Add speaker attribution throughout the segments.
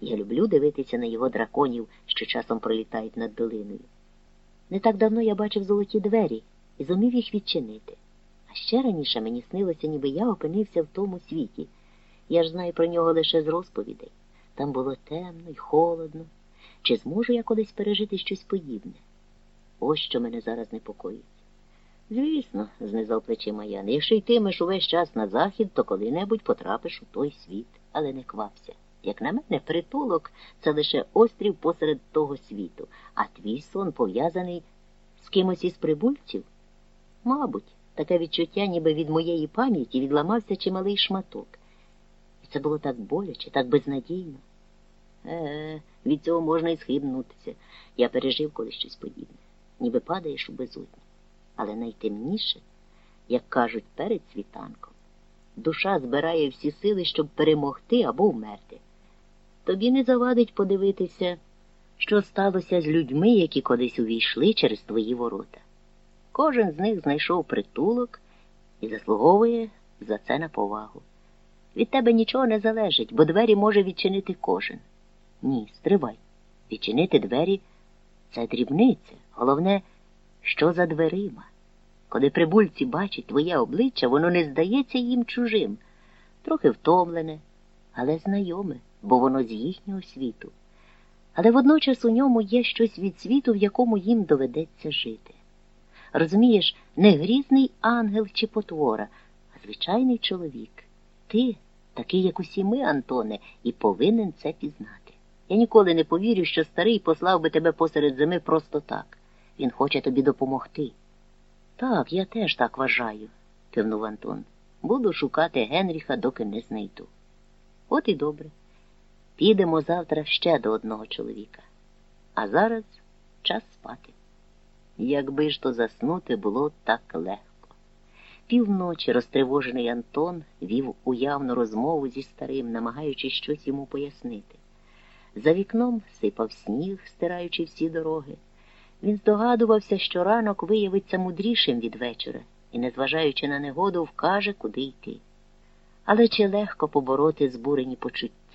Speaker 1: Я люблю дивитися на його драконів, що часом пролітають над долиною. Не так давно я бачив золоті двері і зумів їх відчинити. А ще раніше мені снилося, ніби я опинився в тому світі. Я ж знаю про нього лише з розповідей. Там було темно й холодно. Чи зможу я колись пережити щось подібне? Ось що мене зараз непокоїть. Звісно, знизав плечима Ян, якщо йтимеш увесь час на захід, то коли-небудь потрапиш у той світ, але не квапся. Як на мене, притулок це лише острів посеред того світу, а твій сон пов'язаний з кимось із прибульців? Мабуть, таке відчуття, ніби від моєї пам'яті відламався чималий шматок. І це було так боляче, так безнадійно. Е, від цього можна і схибнутися. Я пережив колись щось подібне, ніби падаєш у безодні. Але найтемніше, як кажуть, перед світанком, душа збирає всі сили, щоб перемогти або вмерти. Тобі не завадить подивитися, що сталося з людьми, які колись увійшли через твої ворота. Кожен з них знайшов притулок і заслуговує за це на повагу. Від тебе нічого не залежить, бо двері може відчинити кожен. Ні, стривай. Відчинити двері це дрібниця. Головне, що за дверима. Коли прибульці бачать твоє обличчя, воно не здається їм чужим, трохи втомлене, але знайоме, бо воно з їхнього світу. Але водночас у ньому є щось від світу, в якому їм доведеться жити. Розумієш, не грізний ангел чи потвора, а звичайний чоловік. Ти, такий, як усі ми, Антоне, і повинен це пізнати. Я ніколи не повірю, що старий послав би тебе посеред зими просто так. Він хоче тобі допомогти. Так, я теж так вважаю, кивнув Антон. Буду шукати Генріха, доки не знайду. От і добре. Підемо завтра ще до одного чоловіка. А зараз час спати. Якби ж то заснути було так легко. Півночі розтривожений Антон вів уявну розмову зі старим, намагаючись щось йому пояснити. За вікном сипав сніг, стираючи всі дороги. Він здогадувався, що ранок виявиться мудрішим від вечора і, незважаючи на негоду, вкаже, куди йти. Але чи легко побороти збурені почуття?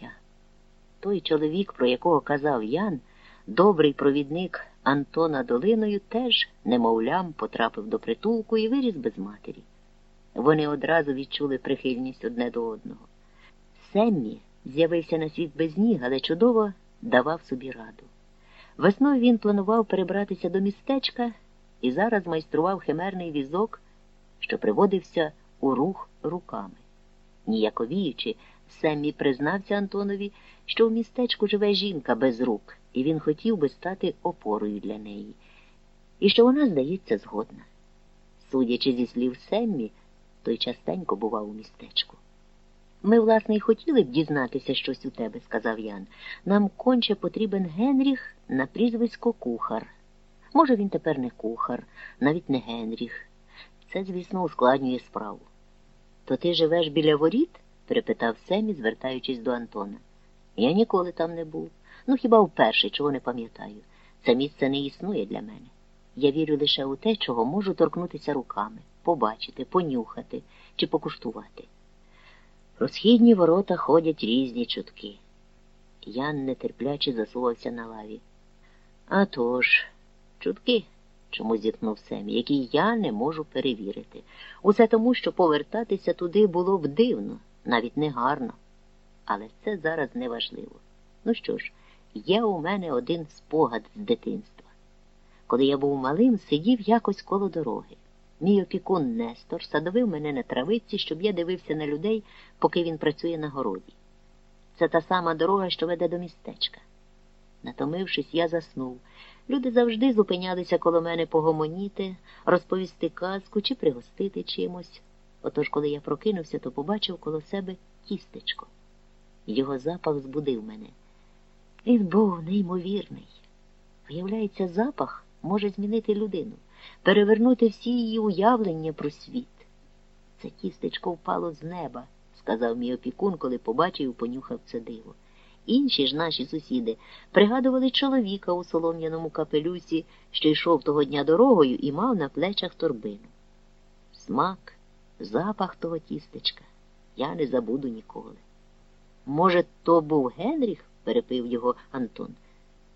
Speaker 1: Той чоловік, про якого казав Ян, добрий провідник Антона Долиною, теж, немовлям, потрапив до притулку і виріс без матері. Вони одразу відчули прихильність одне до одного. Семмі з'явився на світ без ніг, але чудово давав собі раду. Весною він планував перебратися до містечка і зараз майстрував химерний візок, що приводився у рух руками. Ніяковіючи, Семмі признався Антонові, що в містечку живе жінка без рук, і він хотів би стати опорою для неї, і що вона, здається, згодна. Судячи зі слів Семмі, той частенько бував у містечку. Ми, власне, й хотіли б дізнатися щось у тебе, сказав Ян. Нам конче потрібен Генріх на прізвисько кухар. Може, він тепер не кухар, навіть не Генріх. Це, звісно, ускладнює справу. То ти живеш біля воріт? Перепитав Семі, звертаючись до Антона. Я ніколи там не був. Ну хіба вперше, чого не пам'ятаю. Це місце не існує для мене. Я вірю лише у те, чого можу торкнутися руками, побачити, понюхати чи покуштувати. Про східні ворота ходять різні чутки. Ян нетерпляче засувався на лаві. «А тож, чутки, чому зіткнув Семі, які я не можу перевірити. Усе тому, що повертатися туди було б дивно, навіть негарно. Але це зараз неважливо. Ну що ж, є у мене один спогад з дитинства. Коли я був малим, сидів якось коло дороги. Мій опікун Нестор садовив мене на травиці, щоб я дивився на людей, поки він працює на городі. Це та сама дорога, що веде до містечка. Натомившись, я заснув. Люди завжди зупинялися коло мене погомоніти, розповісти казку чи пригостити чимось. Отож, коли я прокинувся, то побачив коло себе тістечко. Його запах збудив мене. Він був неймовірний. Виявляється, запах може змінити людину перевернути всі її уявлення про світ. Це тістечко впало з неба, сказав мій опікун, коли побачив і понюхав це диво. Інші ж наші сусіди пригадували чоловіка у солом'яному капелюсі, що йшов того дня дорогою і мав на плечах торбину. Смак, запах того тістечка я не забуду ніколи. Може, то був Генріх? перепив його Антон.